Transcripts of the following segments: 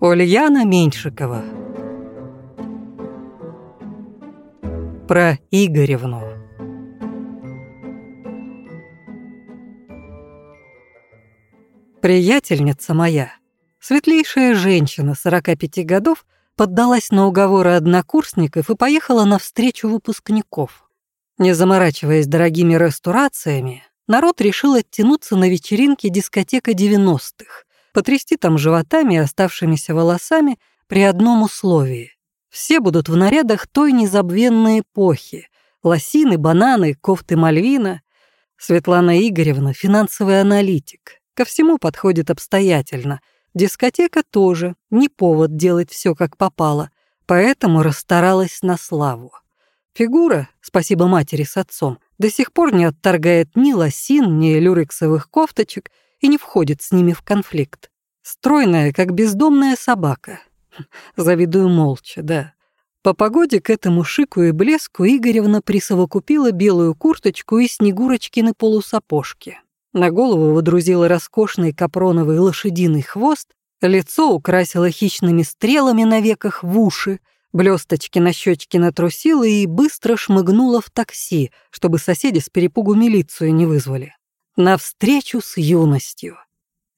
Ульяна Меньшикова Про Игоревну Приятельница моя, светлейшая женщина 45 годов, поддалась на уговоры однокурсников и поехала на встречу выпускников. Не заморачиваясь дорогими ресторациями, народ решил оттянуться на вечеринке дискотека 90-х, потрясти там животами и оставшимися волосами при одном условии. Все будут в нарядах той незабвенной эпохи. Лосины, бананы, кофты Мальвина. Светлана Игоревна — финансовый аналитик. Ко всему подходит обстоятельно. Дискотека тоже, не повод делать все как попало, поэтому расстаралась на славу. Фигура, спасибо матери с отцом, до сих пор не отторгает ни лосин, ни люрексовых кофточек и не входит с ними в конфликт. Стройная, как бездомная собака. Завидую молча, да. По погоде к этому шику и блеску Игоревна присовокупила белую курточку и снегурочкины полусапожки. На голову водрузила роскошный капроновый лошадиный хвост, лицо украсила хищными стрелами на веках в уши, блесточки на щечке натрусила и быстро шмыгнула в такси, чтобы соседи с перепугу милицию не вызвали навстречу с юностью.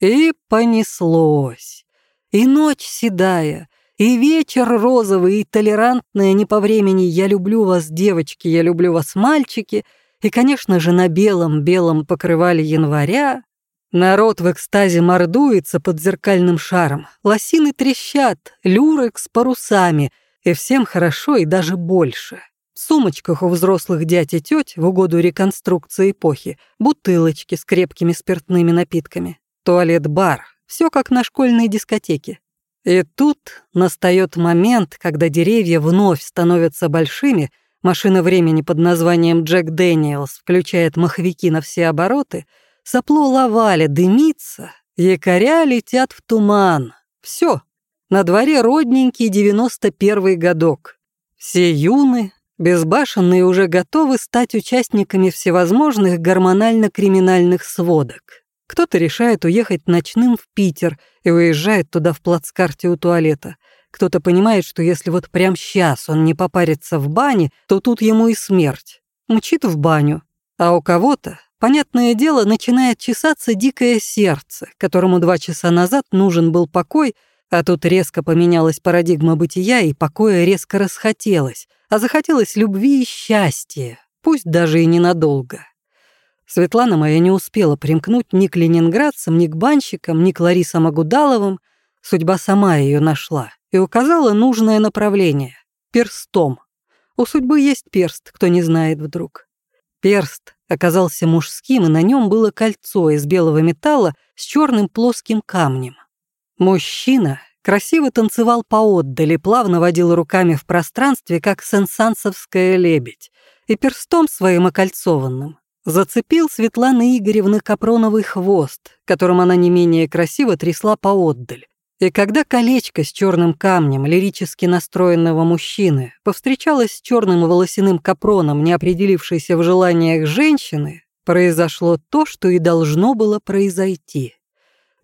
И понеслось. И ночь седая, и вечер розовый, и толерантная не по времени «Я люблю вас, девочки, я люблю вас, мальчики», и, конечно же, на белом-белом покрывали января. Народ в экстазе мордуется под зеркальным шаром, лосины трещат, люрек с парусами, и всем хорошо и даже больше. В сумочках у взрослых дядь и тёть в угоду реконструкции эпохи бутылочки с крепкими спиртными напитками, туалет-бар, все как на школьной дискотеке. И тут настает момент, когда деревья вновь становятся большими, машина времени под названием Джек Дэниелс включает маховики на все обороты, сопло лавали дымится, якоря летят в туман. Все, на дворе родненький 91 годок. Все юны, Безбашенные уже готовы стать участниками всевозможных гормонально-криминальных сводок. Кто-то решает уехать ночным в Питер и уезжает туда в плацкарте у туалета. Кто-то понимает, что если вот прямо сейчас он не попарится в бане, то тут ему и смерть. Мчит в баню. А у кого-то, понятное дело, начинает чесаться дикое сердце, которому два часа назад нужен был покой, а тут резко поменялась парадигма бытия, и покоя резко расхотелось — а захотелось любви и счастья, пусть даже и ненадолго. Светлана моя не успела примкнуть ни к ленинградцам, ни к банщикам, ни к Ларисам Агудаловым. Судьба сама ее нашла и указала нужное направление — перстом. У судьбы есть перст, кто не знает вдруг. Перст оказался мужским, и на нем было кольцо из белого металла с черным плоским камнем. Мужчина красиво танцевал поотдали, плавно водил руками в пространстве, как сенсансовская лебедь, и перстом своим окольцованным зацепил Светланы Игоревны капроновый хвост, которым она не менее красиво трясла поотдаль. И когда колечко с черным камнем лирически настроенного мужчины повстречалось с черным волосяным капроном, не определившейся в желаниях женщины, произошло то, что и должно было произойти.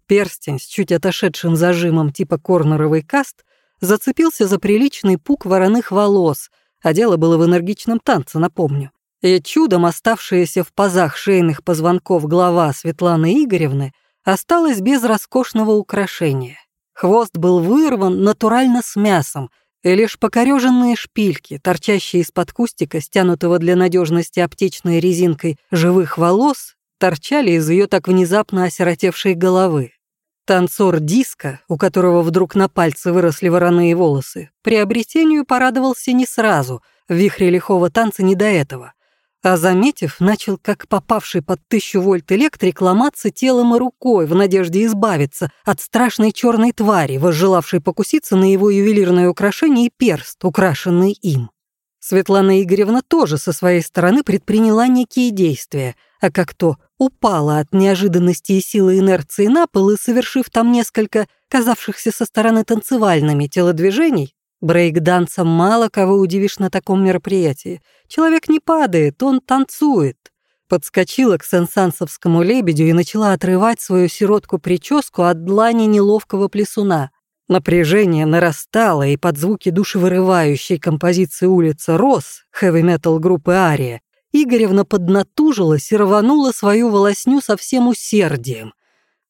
Перстень с чуть отошедшим зажимом типа корнеровый каст зацепился за приличный пук вороных волос, а дело было в энергичном танце, напомню. И чудом оставшаяся в пазах шейных позвонков глава Светланы Игоревны осталась без роскошного украшения. Хвост был вырван натурально с мясом, и лишь покореженные шпильки, торчащие из-под кустика, стянутого для надежности аптечной резинкой живых волос, торчали из ее так внезапно осиротевшей головы. Танцор диска, у которого вдруг на пальце выросли вороные волосы, приобретению порадовался не сразу, в вихре лихого танца не до этого. А заметив, начал, как попавший под тысячу вольт электрик, ломаться телом и рукой в надежде избавиться от страшной черной твари, возжелавшей покуситься на его ювелирное украшение и перст, украшенный им. Светлана Игоревна тоже со своей стороны предприняла некие действия, а как то упала от неожиданности и силы инерции на пол и, совершив там несколько казавшихся со стороны танцевальными телодвижений, брейк-дансом мало кого удивишь на таком мероприятии. Человек не падает, он танцует. подскочила к сенсансовскому лебедю и начала отрывать свою сиротку-прическу от длани неловкого плесуна. Напряжение нарастало, и под звуки душевырывающей композиции улица «Рос» хэви-метал группы «Ария» Игоревна поднатужилась и рванула свою волосню со всем усердием.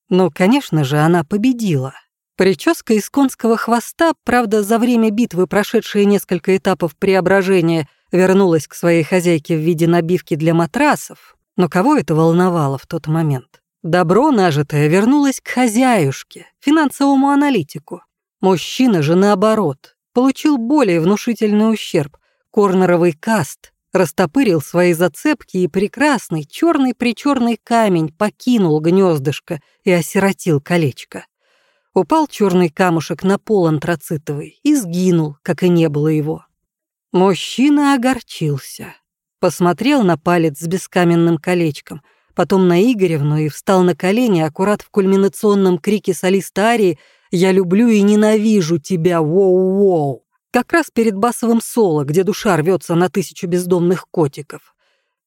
Но, конечно же, она победила. Прическа из конского хвоста, правда, за время битвы, прошедшая несколько этапов преображения, вернулась к своей хозяйке в виде набивки для матрасов. Но кого это волновало в тот момент? Добро нажитое вернулось к хозяюшке, финансовому аналитику. Мужчина же, наоборот, получил более внушительный ущерб. Корнеровый каст растопырил свои зацепки, и прекрасный черный-причерный камень покинул гнездышко и осиротил колечко. Упал черный камушек на пол антрацитовый и сгинул, как и не было его. Мужчина огорчился. Посмотрел на палец с бескаменным колечком, потом на Игоревну и встал на колени аккурат в кульминационном крике солиста Арии «Я люблю и ненавижу тебя, воу-воу!» Как раз перед басовым соло, где душа рвется на тысячу бездомных котиков.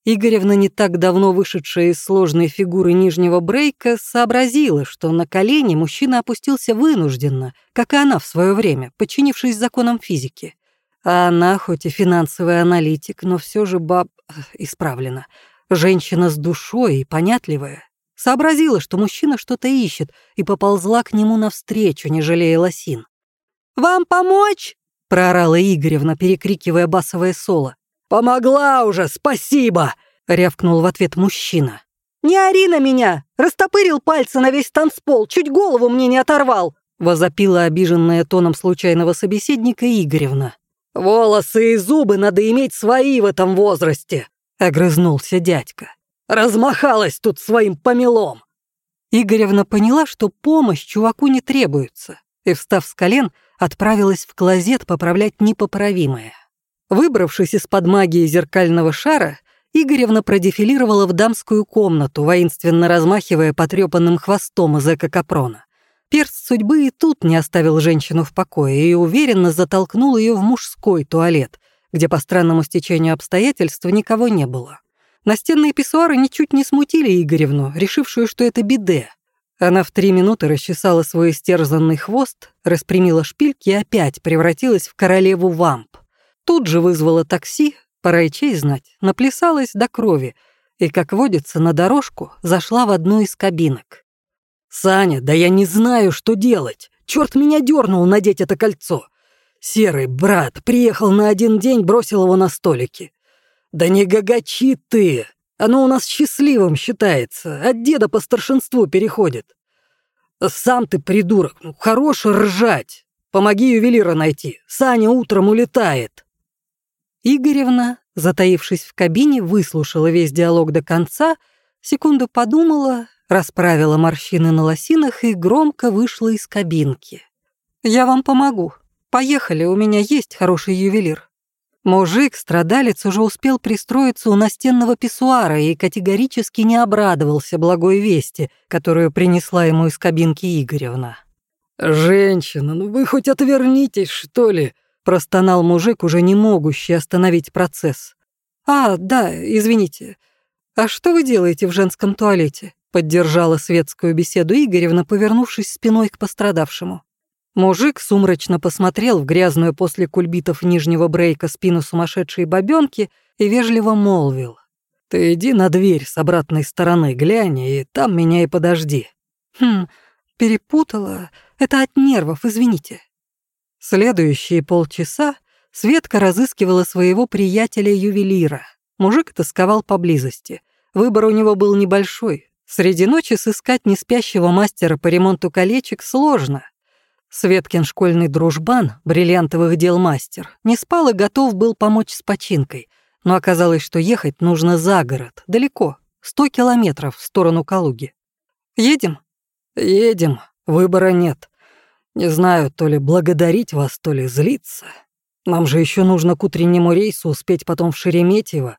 Игоревна, не так давно вышедшая из сложной фигуры нижнего брейка, сообразила, что на колени мужчина опустился вынужденно, как и она в свое время, подчинившись законам физики. А она, хоть и финансовый аналитик, но все же баб... Исправлена. Женщина с душой и понятливая. Сообразила, что мужчина что-то ищет, и поползла к нему навстречу, не жалея лосин. «Вам помочь?» — проорала Игоревна, перекрикивая басовое соло. «Помогла уже, спасибо!» — рявкнул в ответ мужчина. «Не ори на меня! Растопырил пальцы на весь танцпол, чуть голову мне не оторвал!» — возопила обиженная тоном случайного собеседника Игоревна. «Волосы и зубы надо иметь свои в этом возрасте!» — огрызнулся дядька. «Размахалась тут своим помелом!» Игоревна поняла, что помощь чуваку не требуется, и, встав с колен, отправилась в клозет поправлять непоправимое. Выбравшись из-под магии зеркального шара, Игоревна продефилировала в дамскую комнату, воинственно размахивая потрепанным хвостом из эко-капрона. Перст судьбы и тут не оставил женщину в покое и уверенно затолкнул ее в мужской туалет, где по странному стечению обстоятельств никого не было. Настенные писсуары ничуть не смутили Игоревну, решившую, что это биде. Она в три минуты расчесала свой истерзанный хвост, распрямила шпильки и опять превратилась в королеву вамп. Тут же вызвала такси, пора и честь знать, наплясалась до крови и, как водится, на дорожку зашла в одну из кабинок. «Саня, да я не знаю, что делать. Черт меня дернул надеть это кольцо. Серый брат приехал на один день, бросил его на столике. Да не гагачи ты, оно у нас счастливым считается, от деда по старшинству переходит. Сам ты придурок, ну хорош ржать. Помоги ювелира найти, Саня утром улетает». Игоревна, затаившись в кабине, выслушала весь диалог до конца, секунду подумала, расправила морщины на лосинах и громко вышла из кабинки. «Я вам помогу. Поехали, у меня есть хороший ювелир». Мужик, страдалец, уже успел пристроиться у настенного писсуара и категорически не обрадовался благой вести, которую принесла ему из кабинки Игоревна. «Женщина, ну вы хоть отвернитесь, что ли?» Простонал мужик, уже не могущий остановить процесс. «А, да, извините. А что вы делаете в женском туалете?» Поддержала светскую беседу Игоревна, повернувшись спиной к пострадавшему. Мужик сумрачно посмотрел в грязную после кульбитов нижнего брейка спину сумасшедшей бабёнки и вежливо молвил. «Ты иди на дверь с обратной стороны, глянь, и там меня и подожди». «Хм, перепутала. Это от нервов, извините». Следующие полчаса Светка разыскивала своего приятеля-ювелира. Мужик тосковал поблизости. Выбор у него был небольшой. Среди ночи сыскать неспящего мастера по ремонту колечек сложно. Светкин школьный дружбан, бриллиантовых дел мастер, не спал и готов был помочь с починкой, но оказалось, что ехать нужно за город, далеко, сто километров в сторону Калуги. «Едем?» «Едем, выбора нет. Не знаю, то ли благодарить вас, то ли злиться. Нам же еще нужно к утреннему рейсу успеть потом в Шереметьево.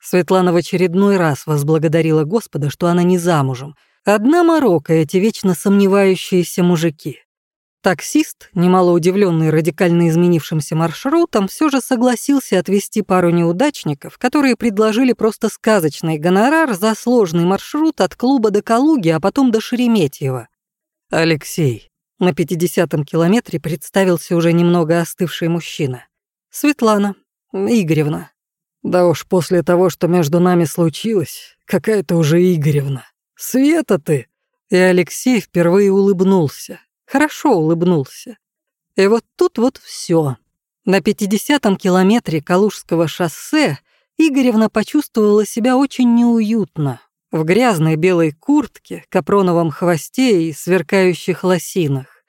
Светлана в очередной раз возблагодарила Господа, что она не замужем. Одна морока эти вечно сомневающиеся мужики. Таксист, немало удивленный радикально изменившимся маршрутом, все же согласился отвезти пару неудачников, которые предложили просто сказочный гонорар за сложный маршрут от клуба до Калуги, а потом до Шереметьево. Алексей. На 50-м километре представился уже немного остывший мужчина. Светлана Игоревна. Да уж после того, что между нами случилось, какая-то уже Игоревна. Света ты. И Алексей впервые улыбнулся. Хорошо улыбнулся. И вот тут вот все. На 50-м километре Калужского шоссе Игоревна почувствовала себя очень неуютно. В грязной белой куртке, капроновом хвосте и сверкающих лосинах.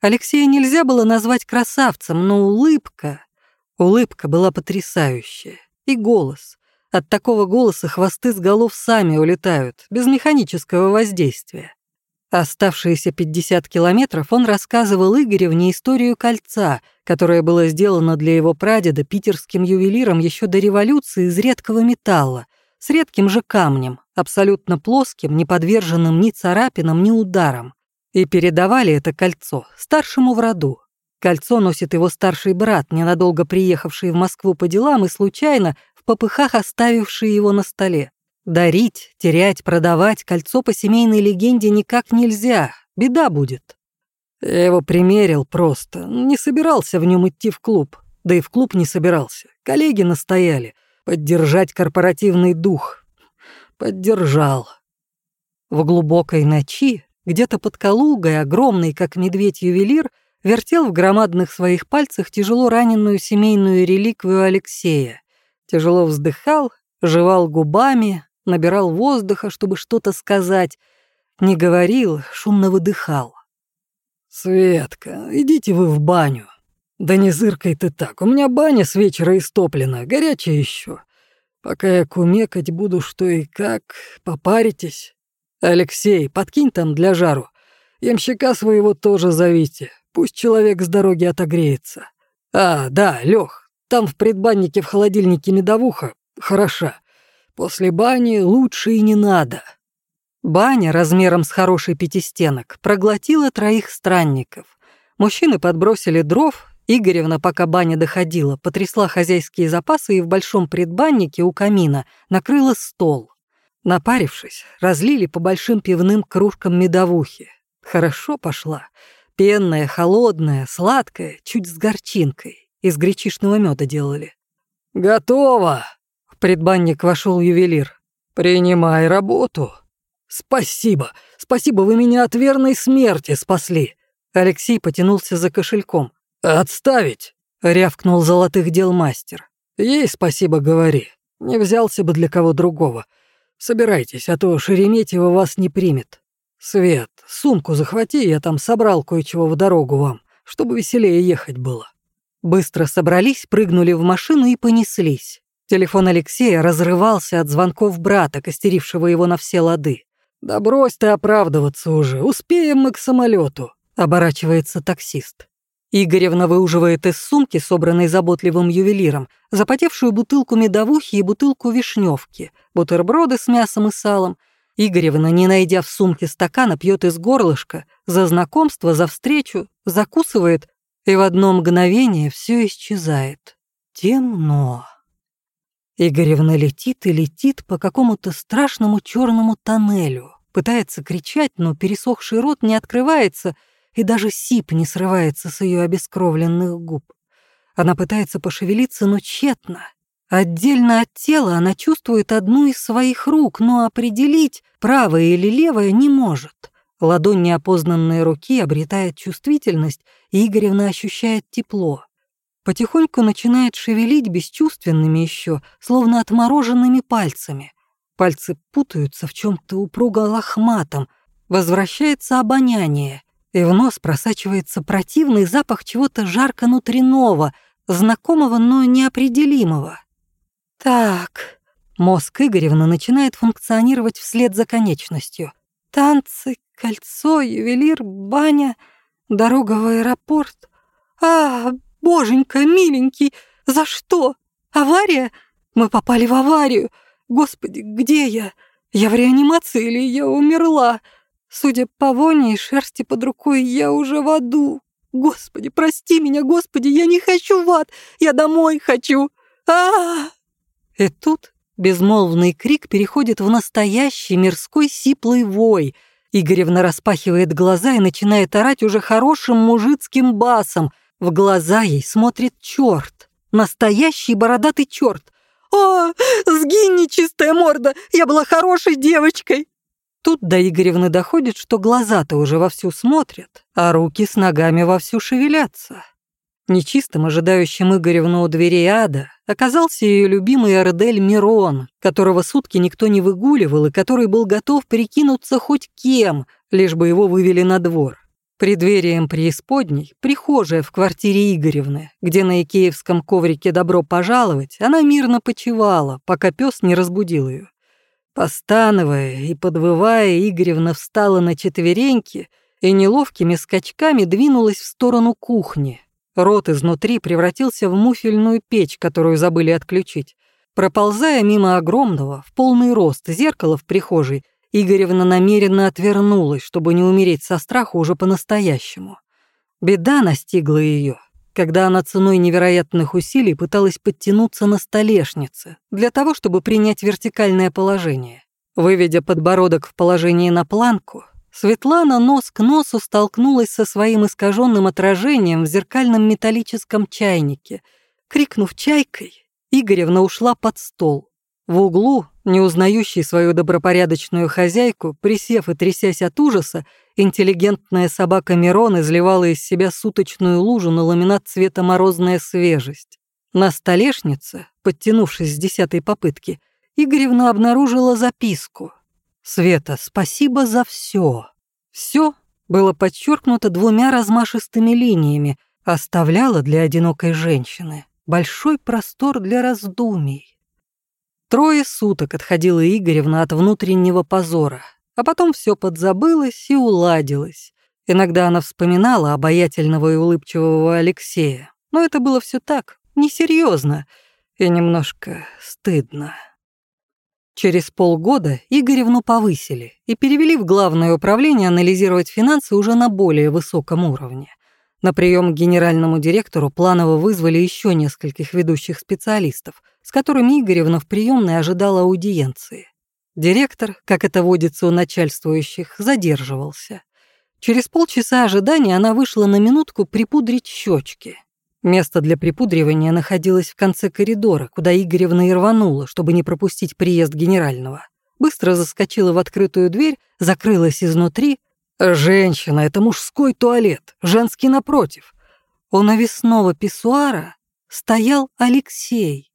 Алексея нельзя было назвать красавцем, но улыбка... Улыбка была потрясающая. И голос. От такого голоса хвосты с голов сами улетают, без механического воздействия. Оставшиеся 50 километров он рассказывал Игоревне историю кольца, которое было сделано для его прадеда питерским ювелиром еще до революции из редкого металла, с редким же камнем, абсолютно плоским, не подверженным ни царапинам, ни ударам. И передавали это кольцо старшему в роду. Кольцо носит его старший брат, ненадолго приехавший в Москву по делам и случайно в попыхах оставивший его на столе. Дарить, терять, продавать кольцо по семейной легенде никак нельзя, беда будет. Я его примерил просто, не собирался в нем идти в клуб, да и в клуб не собирался. Коллеги настояли, поддержать корпоративный дух. Поддержал. В глубокой ночи, где-то под Калугой, огромный, как медведь-ювелир, вертел в громадных своих пальцах тяжело раненую семейную реликвию Алексея. Тяжело вздыхал, жевал губами, набирал воздуха, чтобы что-то сказать. Не говорил, шумно выдыхал. «Светка, идите вы в баню». «Да не зыркай ты так, у меня баня с вечера истоплена, горячая еще. Пока я кумекать буду что и как, попаритесь. Алексей, подкинь там для жару. Ямщика своего тоже зовите, пусть человек с дороги отогреется. А, да, Лёх, там в предбаннике в холодильнике медовуха, хороша. После бани лучше и не надо. Баня размером с хороший пятистенок проглотила троих странников. Мужчины подбросили дров, Игоревна, пока баня доходила, потрясла хозяйские запасы и в большом предбаннике у камина накрыла стол. Напарившись, разлили по большим пивным кружкам медовухи. Хорошо пошла. Пенная, холодная, сладкая, чуть с горчинкой. Из гречишного меда делали. «Готово!» Предбанник вошел ювелир. «Принимай работу». «Спасибо, спасибо, вы меня от верной смерти спасли». Алексей потянулся за кошельком. «Отставить!» — рявкнул золотых дел мастер. «Ей спасибо говори. Не взялся бы для кого другого. Собирайтесь, а то Шереметьево вас не примет. Свет, сумку захвати, я там собрал кое-чего в дорогу вам, чтобы веселее ехать было». Быстро собрались, прыгнули в машину и понеслись. Телефон Алексея разрывался от звонков брата, костерившего его на все лады. «Да брось ты оправдываться уже, успеем мы к самолету, оборачивается таксист. Игоревна выуживает из сумки, собранной заботливым ювелиром, запотевшую бутылку медовухи и бутылку вишневки, бутерброды с мясом и салом. Игоревна, не найдя в сумке стакана, пьет из горлышка, за знакомство, за встречу, закусывает, и в одно мгновение все исчезает. Темно. Игоревна летит и летит по какому-то страшному черному тоннелю. Пытается кричать, но пересохший рот не открывается, и даже сип не срывается с ее обескровленных губ. Она пытается пошевелиться, но тщетно. Отдельно от тела она чувствует одну из своих рук, но определить, правая или левая, не может. Ладонь неопознанной руки обретает чувствительность, и Игоревна ощущает тепло потихоньку начинает шевелить бесчувственными еще, словно отмороженными пальцами. Пальцы путаются в чем-то упруго лохматом, возвращается обоняние, и в нос просачивается противный запах чего-то жарко-внутреннего, знакомого, но неопределимого. Так, мозг Игоревна начинает функционировать вслед за конечностью. Танцы, кольцо, ювелир, баня, дорога в аэропорт. А, Боженька, миленький, за что? Авария? Мы попали в аварию. Господи, где я? Я в реанимации или я умерла? Судя по воне и шерсти под рукой, я уже в аду. Господи, прости меня, Господи, я не хочу в ад, я домой хочу. а, -а, -а И тут безмолвный крик переходит в настоящий мирской сиплый вой. Игоревна распахивает глаза и начинает орать уже хорошим мужицким басом. В глаза ей смотрит черт, настоящий бородатый черт. «О, сгинь, нечистая морда! Я была хорошей девочкой!» Тут до Игоревны доходит, что глаза-то уже вовсю смотрят, а руки с ногами вовсю шевелятся. Нечистым, ожидающим Игоревну у дверей ада, оказался ее любимый Ардель Мирон, которого сутки никто не выгуливал и который был готов перекинуться хоть кем, лишь бы его вывели на двор. Преддверием преисподней, прихожая в квартире Игоревны, где на икеевском коврике «Добро пожаловать», она мирно почевала, пока пес не разбудил ее. Постановая и подвывая, Игоревна встала на четвереньки и неловкими скачками двинулась в сторону кухни. Рот изнутри превратился в муфельную печь, которую забыли отключить. Проползая мимо огромного, в полный рост зеркала в прихожей, Игоревна намеренно отвернулась, чтобы не умереть со страха уже по-настоящему. Беда настигла ее, когда она ценой невероятных усилий пыталась подтянуться на столешнице для того, чтобы принять вертикальное положение. Выведя подбородок в положении на планку, Светлана нос к носу столкнулась со своим искаженным отражением в зеркальном металлическом чайнике. Крикнув чайкой, Игоревна ушла под стол. В углу, не узнающий свою добропорядочную хозяйку, присев и трясясь от ужаса, Интеллигентная собака Мирон изливала из себя суточную лужу на ламинат цвета морозная свежесть. На столешнице, подтянувшись с десятой попытки, Игоревна обнаружила записку. «Света, спасибо за все. Все было подчеркнуто двумя размашистыми линиями, оставляло для одинокой женщины большой простор для раздумий. Трое суток отходила Игоревна от внутреннего позора — а потом все подзабылось и уладилось. Иногда она вспоминала обаятельного и улыбчивого Алексея, но это было все так, несерьезно и немножко стыдно. Через полгода Игоревну повысили и перевели в главное управление анализировать финансы уже на более высоком уровне. На прием к генеральному директору планово вызвали еще нескольких ведущих специалистов, с которыми Игоревна в приемной ожидала аудиенции. Директор, как это водится у начальствующих, задерживался. Через полчаса ожидания она вышла на минутку припудрить щечки. Место для припудривания находилось в конце коридора, куда Игоревна и рванула, чтобы не пропустить приезд генерального. Быстро заскочила в открытую дверь, закрылась изнутри. «Женщина, это мужской туалет, женский напротив». У навесного писсуара стоял Алексей.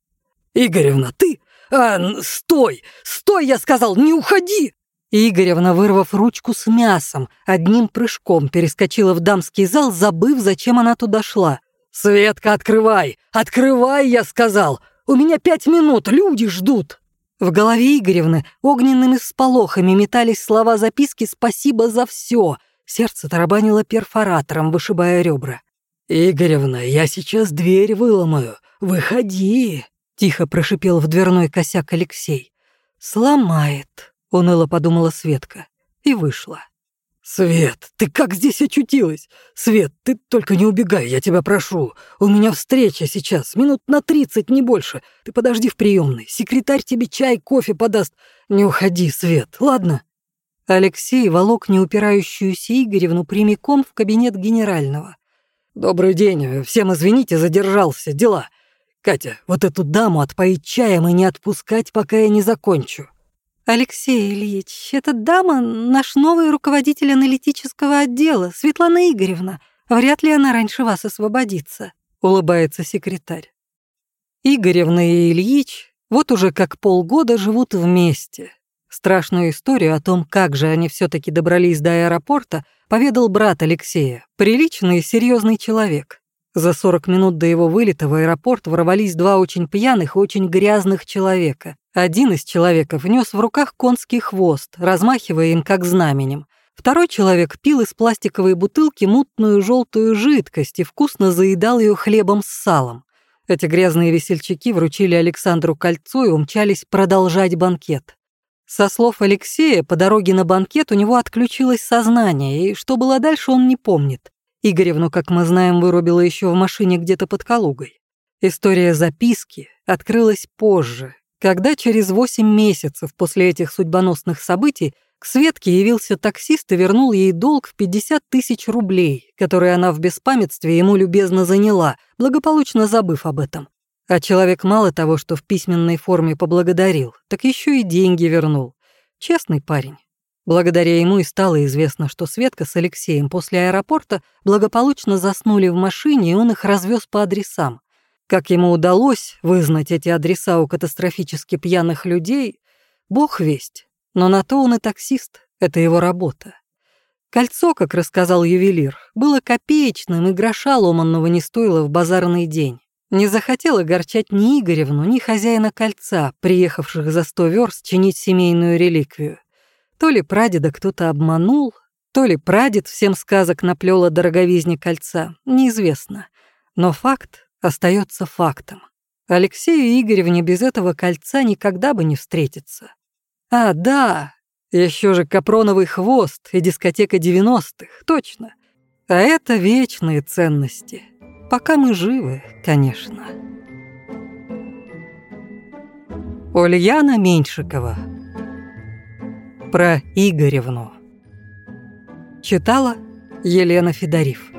«Игоревна, ты? «А, стой! Стой, я сказал, не уходи!» Игоревна, вырвав ручку с мясом, одним прыжком перескочила в дамский зал, забыв, зачем она туда шла. «Светка, открывай! Открывай, я сказал! У меня пять минут, люди ждут!» В голове Игоревны огненными всполохами метались слова записки «Спасибо за все!» Сердце тарабанило перфоратором, вышибая ребра. «Игоревна, я сейчас дверь выломаю. Выходи!» Тихо прошипел в дверной косяк Алексей. «Сломает», — уныло подумала Светка. И вышла. «Свет, ты как здесь очутилась? Свет, ты только не убегай, я тебя прошу. У меня встреча сейчас, минут на тридцать, не больше. Ты подожди в приемной, секретарь тебе чай, кофе подаст. Не уходи, Свет, ладно?» Алексей волок неупирающуюся Игоревну прямиком в кабинет генерального. «Добрый день, всем извините, задержался, дела. Катя, вот эту даму отпоить чаем и не отпускать, пока я не закончу». «Алексей Ильич, эта дама — наш новый руководитель аналитического отдела, Светлана Игоревна. Вряд ли она раньше вас освободится», — улыбается секретарь. Игоревна и Ильич вот уже как полгода живут вместе. Страшную историю о том, как же они все таки добрались до аэропорта, поведал брат Алексея, приличный и серьезный человек. За 40 минут до его вылета в аэропорт ворвались два очень пьяных и очень грязных человека. Один из человеков нес в руках конский хвост, размахивая им как знаменем. Второй человек пил из пластиковой бутылки мутную желтую жидкость и вкусно заедал ее хлебом с салом. Эти грязные весельчаки вручили Александру кольцо и умчались продолжать банкет. Со слов Алексея, по дороге на банкет у него отключилось сознание, и что было дальше, он не помнит. Игоревну, как мы знаем, вырубила еще в машине где-то под Калугой. История записки открылась позже, когда через 8 месяцев после этих судьбоносных событий к Светке явился таксист и вернул ей долг в 50 тысяч рублей, которые она в беспамятстве ему любезно заняла, благополучно забыв об этом. А человек мало того, что в письменной форме поблагодарил, так еще и деньги вернул. Честный парень. Благодаря ему и стало известно, что Светка с Алексеем после аэропорта благополучно заснули в машине, и он их развез по адресам. Как ему удалось вызнать эти адреса у катастрофически пьяных людей, бог весть. Но на то он и таксист, это его работа. Кольцо, как рассказал ювелир, было копеечным и гроша ломанного не стоило в базарный день. Не захотел огорчать ни Игоревну, ни хозяина кольца, приехавших за сто верст чинить семейную реликвию. То ли прадеда кто-то обманул, то ли прадед всем сказок наплел о дороговизне кольца, неизвестно. Но факт остается фактом. Алексею Игоревне без этого кольца никогда бы не встретиться. А, да, еще же капроновый хвост и дискотека 90-х, точно. А это вечные ценности. Пока мы живы, конечно. Ульяна Меньшикова Про Игоревну. Читала Елена Федорив